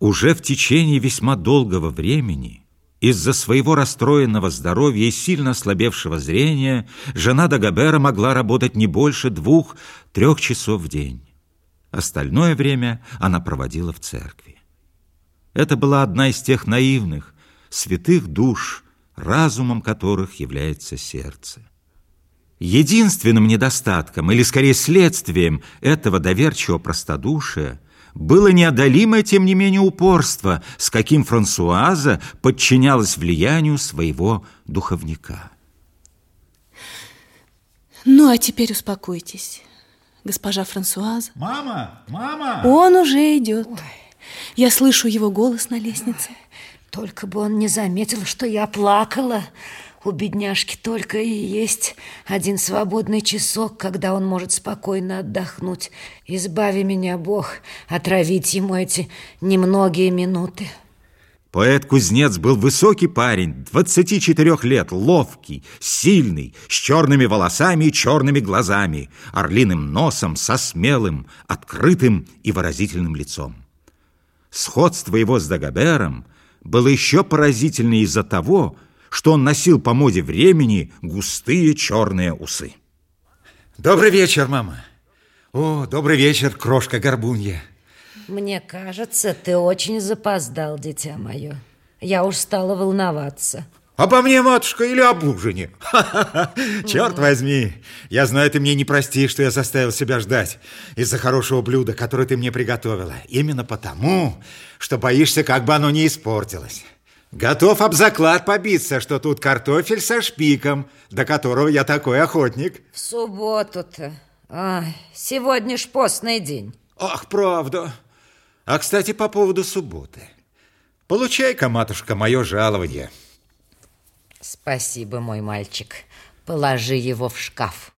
Уже в течение весьма долгого времени из-за своего расстроенного здоровья и сильно ослабевшего зрения жена Дагобера могла работать не больше двух-трех часов в день. Остальное время она проводила в церкви. Это была одна из тех наивных, святых душ, разумом которых является сердце. Единственным недостатком, или скорее следствием этого доверчивого простодушия было неодолимое, тем не менее, упорство, с каким Франсуаза подчинялась влиянию своего духовника. Ну, а теперь успокойтесь, госпожа Франсуаза. Мама, мама! Он уже идет. Ой. Я слышу его голос на лестнице. Только бы он не заметил, что я плакала. У бедняжки только и есть один свободный часок, когда он может спокойно отдохнуть. Избави меня, Бог, отравить ему эти немногие минуты. Поэт-кузнец был высокий парень, 24 лет, ловкий, сильный, с черными волосами и черными глазами, орлиным носом, со смелым, открытым и выразительным лицом. Сходство его с Дагобером было еще поразительнее из-за того, что он носил по моде времени густые черные усы. Добрый вечер, мама. О, добрый вечер, крошка Горбунья. Мне кажется, ты очень запоздал, дитя мое. Я уж стала волноваться. Обо мне, матушка, или об ужине? Черт возьми, я знаю, ты мне не простишь, что я заставил себя ждать из-за хорошего блюда, которое ты мне приготовила. Именно потому, что боишься, как бы оно не испортилось. Готов об заклад побиться, что тут картофель со шпиком, до которого я такой охотник. В субботу-то. сегодня ж постный день. Ах, правда. А, кстати, по поводу субботы. Получай-ка, матушка, мое жалование. Спасибо, мой мальчик. Положи его в шкаф.